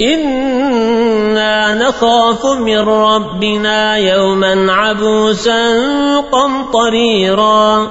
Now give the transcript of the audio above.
إنا نخاف من ربنا يوما عبوسا قمطريرا